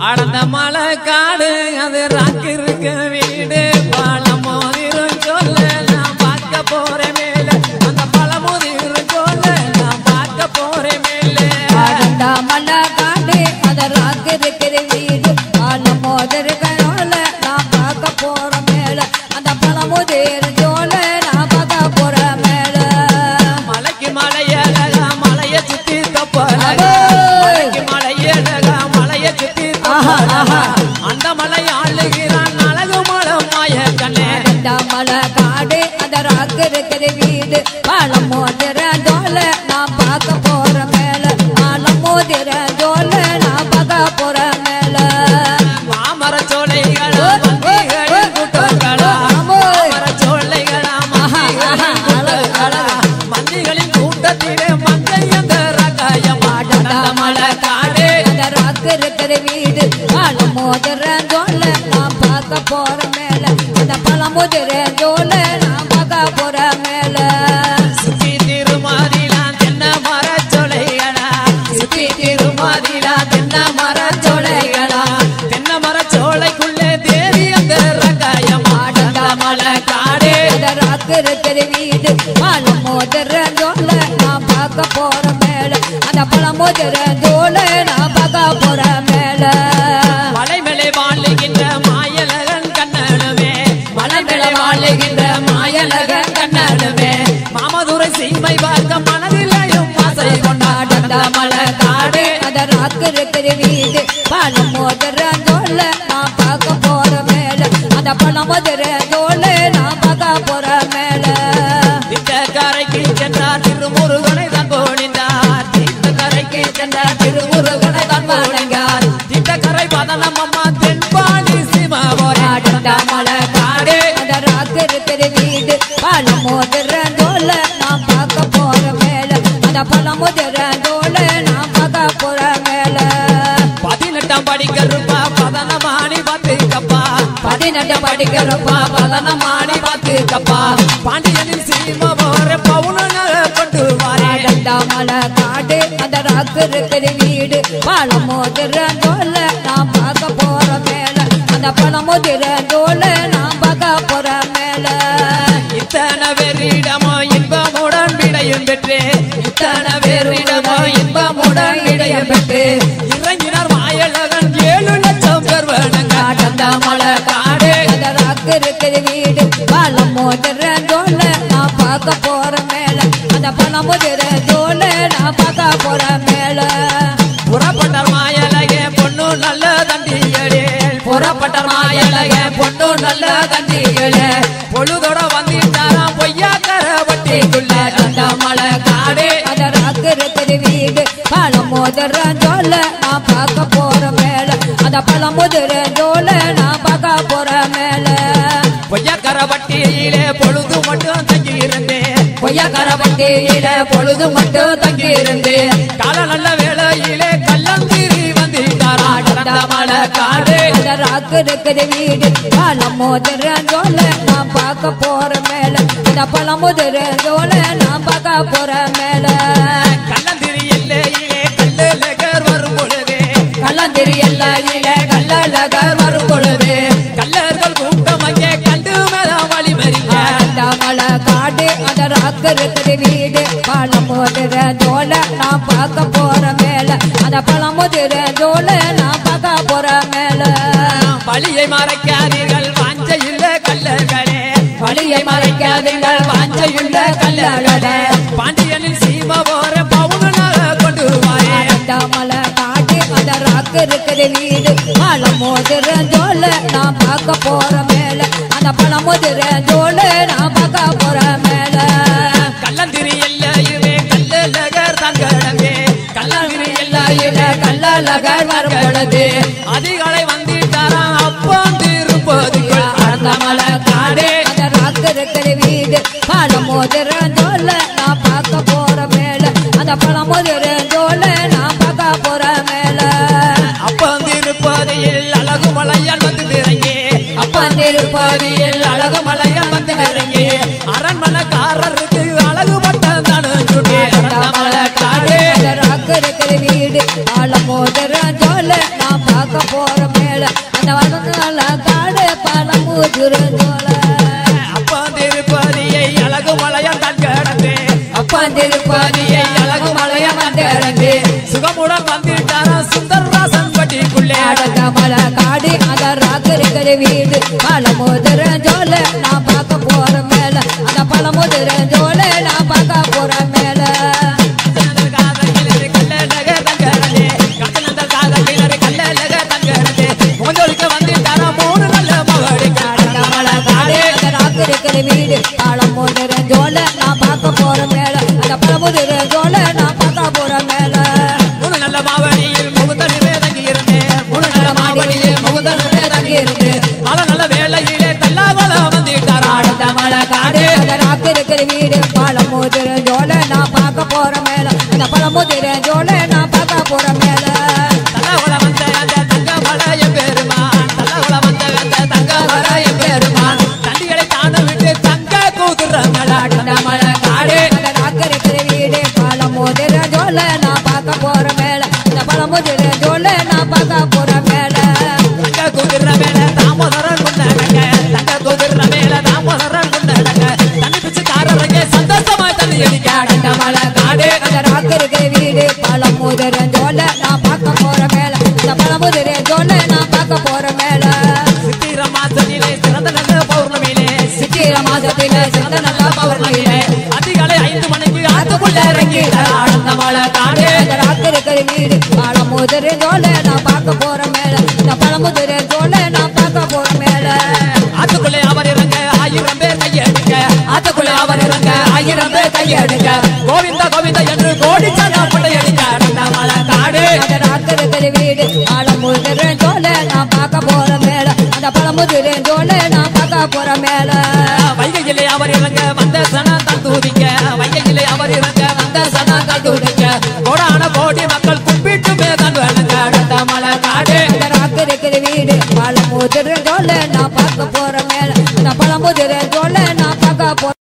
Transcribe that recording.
அடந்த மலை காடு அது ராக்கு இருக்க வீடு பழமோதிரும் சொல்ல நான் பார்க்க போறேன். அந்த ஆளுகிறான் அழகு மலை மாய கண்ணே ஆடண்டா காடு அத ராக்கு இருக்கிற வீடு. பழம் மோதிர தோலை நான் பார்க்க போற மேல. பாலம் மோதிர பழம் மோதிர ஜோல நான் பார்க்க போற மேல. அந்த பழம் மோதிர ஜோல நான் பார்க்க போற மேல. மலை மேலே வாழுகின்ற மாயலகன் கண்ணனுமே மலை மேலே வாழுகின்ற மாயலகன் கண்ணனுமே மாமதுரை சீமை பார்க்க மனதிலையும் ஆசை கொண்டாடந்த மலை காடு அந்த ராக்கு இருக்கிற வீடு பழம் மோதிர ஜோல நான் பார்க்க போற மேல. அந்த பழம் மோதிர ஜோல இருக்கிற வீடு. பழம் மோதிர ஜோல நான் பார்க்க போற மேல. அந்த பழம் மோதிர ஜோல நான் பார்க்க போற மேல. பதினெட்டாம் படிக்கிறப்பா பதனமாணி பார்த்து கப்பா பதினெட்டு படிக்கிறப்பா பதனமாணி பார்த்து கப்பா பாண்டியனின் சீம போற பவுனக கொண்டு வாரே. மலை காடு அந்த ராக்கு இருக்கிற வீடு. பழம் மோதிர ஜோல நான் பார்க்க போற மேல. அந்த பழம் மோதிர ஜோல பெற்று. இத்தனை பேரிடமோ இன்பமுடன் விடையும் பெற்று இறங்கினார் மாயழகன் ஏழு லட்சம் பேர் வேணுங்க. மலை காடு. அந்த இருக்கிற வீடு. பழம் மோதிர ஜோல நான் பார்க்க போற மேல. அந்த பழம் மோதிர பழம் மோதிர ஜோல நான் பார்க்க போற மேல. அந்த பழம் மோதிர ஜோல நான் பார்க்க போற மேல. பொய்யாக்கர வட்டியிலே பொழுது மட்டும் தங்கி இருந்தேன் பொய்யக்கார பட்டியில பொழுது மட்டும் தங்கி இருந்தேன் கால நல்ல வேளையிலே கள்ளந்திரி வந்துட்டாரா அந்த மலை காடு ராக்கு இருக்கிற வீடு பழம் மோதிர ஜோல நான் பார்க்க போற மேல. ஜோல நான் பார்க்க போற மேல. பழம் மோதிர ஜோல நான் பார்க்க போற மேல. அந்த பழம் மோதிர ஜோல நான் பார்க்க போற மேல. வழியை மறைக்காதீர்கள் வாஞ்சையுள்ள கல்லர்களே வழியை மறைக்காதீர்கள் வாஞ்சையுள்ள கல்லர்களே பாண்டியனின் சீம போற பவுனாக கொண்டு வாயே மலை காடு அந்த ராக்கு இருக்கிற வீடு. பழம் மோதிர ஜோல நான் பார்க்க போற மேல. அந்த பழம் மோதிர ஜோல நான் கள்ளழகர் வரும் பொழுது அதிகாலை வந்துட்டாராம் அப்பம் திருப்பதிக்குள் அந்த மலை காடு இருக்கிற வீடு பழம் மோதிர ஜோல நான் பார்க்க போற மேல. அந்த பழம் மோதிர ஜோல நான் பார்க்க போற மேல. அப்பம் திருப்பதியில் அழகு மலையால் வந்து இறங்கி திருப்பதியில் அப்பா திருப்பதியை அழகு மலையம் தன் கிடந்து அப்பா திருப்பதியை அழகு மலையம் வந்திறந்து சுகமுடன் வந்துட்டாரா சுந்தரராசன் பட்டிக்குள்ளே அடங்க மலை காடி அத ராத்திரிக்கிற வீடு பழமுதிர ஜோல பழமுதிர ஜோல நான் பார்க்க போற மேல. சந்தோஷமா தண்ணி அடிக்க. அந்த மலை காடு அந்த ராக்கரிக்கிற வீடு பழமுதிர ஜோல நான் பழமுதிர ஜோல நான் பார்க்க போற மேல. இந்த பழமுதிர ஜோல நான் பார்க்க போற மேல. ஆத்துக்குள்ளே அவர் இறங்க ஆயிரம் பேர் கையெடுக்க ஆத்துக்குள்ளே அவர் இறங்க ஆயிரம் பேர் கையெடுக்க கோவிந்த கோவிந்த என்று கோடி சனம் படையடிக்க மலை காடு. அந்த ராத்திரி வீடு பழமுதிர ஜோல நான் பார்க்க போற மேல. அந்த பழமுதிர ஜோல நான் பார்க்க போற மேல. வைகையிலே அவர் இறங்க வந்த சனம் தான் தூதிக்க. வைகையிலே அவர் இறங்க வந்த சனம் தான் தூதிக்க. பார்க்க போற மேல நான் பார்க்க